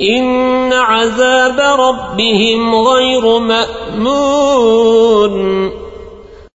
إن عذاب ربهم غير مأمون